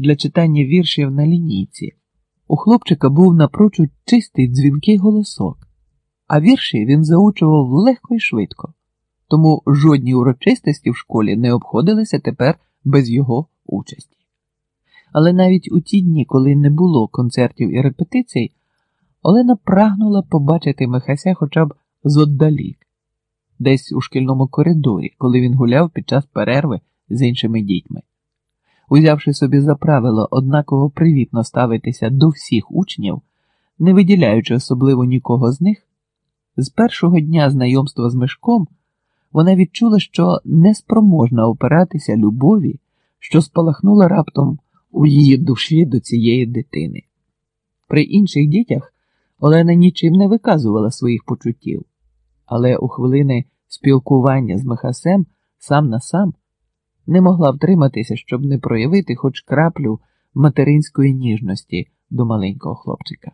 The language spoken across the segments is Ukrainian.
для читання віршів на лінійці. У хлопчика був напрочуд чистий дзвінкий голосок, а вірші він заучував легко і швидко, тому жодні урочистості в школі не обходилися тепер без його участі. Але навіть у ті дні, коли не було концертів і репетицій, Олена прагнула побачити Михася хоча б зоддалік, десь у шкільному коридорі, коли він гуляв під час перерви з іншими дітьми. Узявши собі за правило однаково привітно ставитися до всіх учнів, не виділяючи особливо нікого з них, з першого дня знайомства з Мишком вона відчула, що неспроможна опиратися любові, що спалахнула раптом у її душі до цієї дитини. При інших дітях Олена нічим не виказувала своїх почуттів, але у хвилини спілкування з Михасем сам на сам не могла втриматися, щоб не проявити хоч краплю материнської ніжності до маленького хлопчика.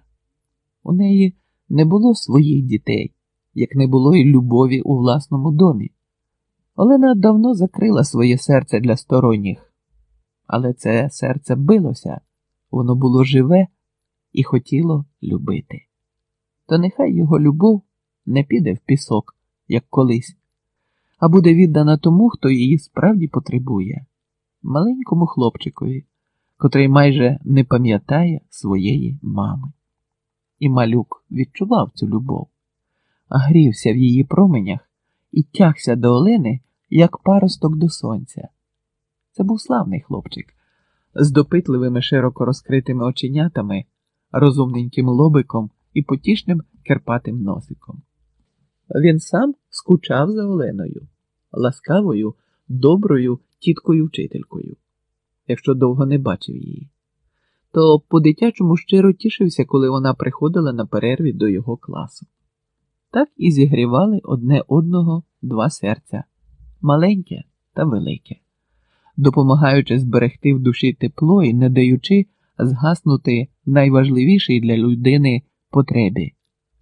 У неї не було своїх дітей, як не було й любові у власному домі. Олена давно закрила своє серце для сторонніх, але це серце билося, воно було живе і хотіло любити. То нехай його любов не піде в пісок, як колись, а буде віддана тому, хто її справді потребує, маленькому хлопчикові, котрий майже не пам'ятає своєї мами. І малюк відчував цю любов, грівся в її променях і тягся до Олени, як паросток до сонця. Це був славний хлопчик з допитливими широко розкритими оченятами, розумненьким лобиком і потішним керпатим носиком. Він сам скучав за Оленою, ласкавою, доброю тіткою вчителькою, якщо довго не бачив її. То по-дитячому щиро тішився, коли вона приходила на перерві до його класу. Так і зігрівали одне одного два серця маленьке та велике, допомагаючи зберегти в душі тепло і не даючи згаснути найважливішій для людини потребі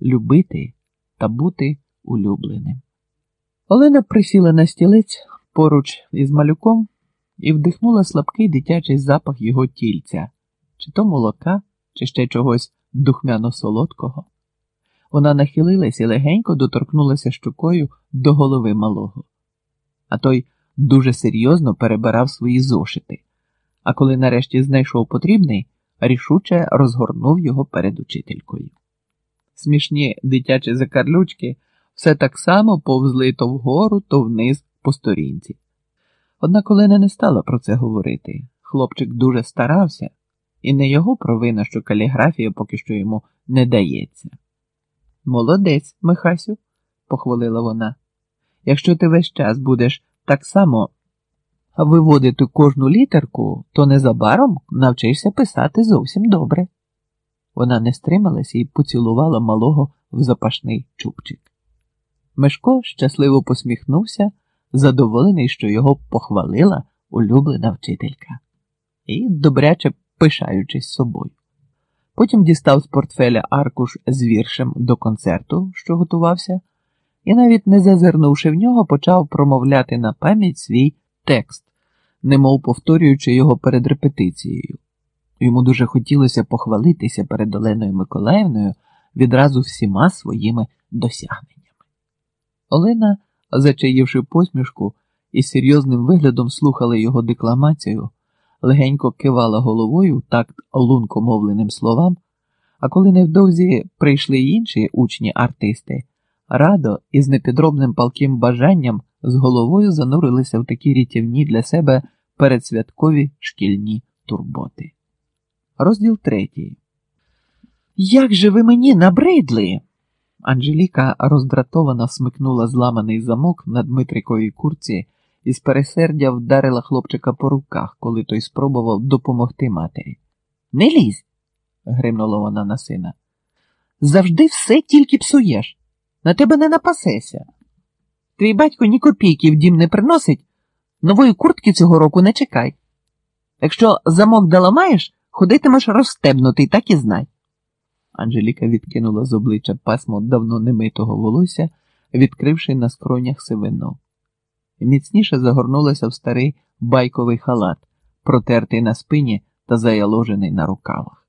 любити та бути улюбленим. Олена присіла на стілець поруч із малюком і вдихнула слабкий дитячий запах його тільця, чи то молока, чи ще чогось духмяно солодкого. Вона нахилилась і легенько доторкнулася щукою до голови малого. А той дуже серйозно перебирав свої зошити, а коли нарешті знайшов потрібний, рішуче розгорнув його перед учителькою. Смішні дитячі закарлючки все так само повзли то вгору, то вниз по сторінці. Однак Олена не стала про це говорити. Хлопчик дуже старався, і не його провина, що каліграфія поки що йому не дається. Молодець, Михасю, похвалила вона. Якщо ти весь час будеш так само виводити кожну літерку, то незабаром навчишся писати зовсім добре. Вона не стрималася і поцілувала малого в запашний чубчик. Мешко щасливо посміхнувся, задоволений, що його похвалила улюблена вчителька, і добряче пишаючись собою. Потім дістав з портфеля аркуш з віршем до концерту, що готувався, і, навіть не зазирнувши в нього, почав промовляти на пам'ять свій текст, немов повторюючи його перед репетицією. Йому дуже хотілося похвалитися перед Оленою Миколаївною відразу всіма своїми досягненнями. Олена, зачаївши посмішку і серйозним виглядом слухала його декламацію, легенько кивала головою такт лункомовленим словам, а коли невдовзі прийшли інші учні артисти, радо і з непідробним палким бажанням з головою занурилися в такі рятівні для себе передсвяткові шкільні турботи. Розділ третій. Як же ви мені набридли? Анжеліка роздратовано смикнула зламаний замок на Дмитриковій курці і з пересердя вдарила хлопчика по руках, коли той спробував допомогти матері. Не лізь, гримнула вона на сина. Завжди все тільки псуєш. На тебе не напасеся. Твій батько ні копійки в дім не приносить, нової куртки цього року не чекай. Якщо замок доламаєш, ходитимеш розстебнутий, так і знай. Анжеліка відкинула з обличчя пасмо давно немитого волосся, відкривши на скронях сивину. Міцніше загорнулася в старий байковий халат, протертий на спині та заяложений на рукавах.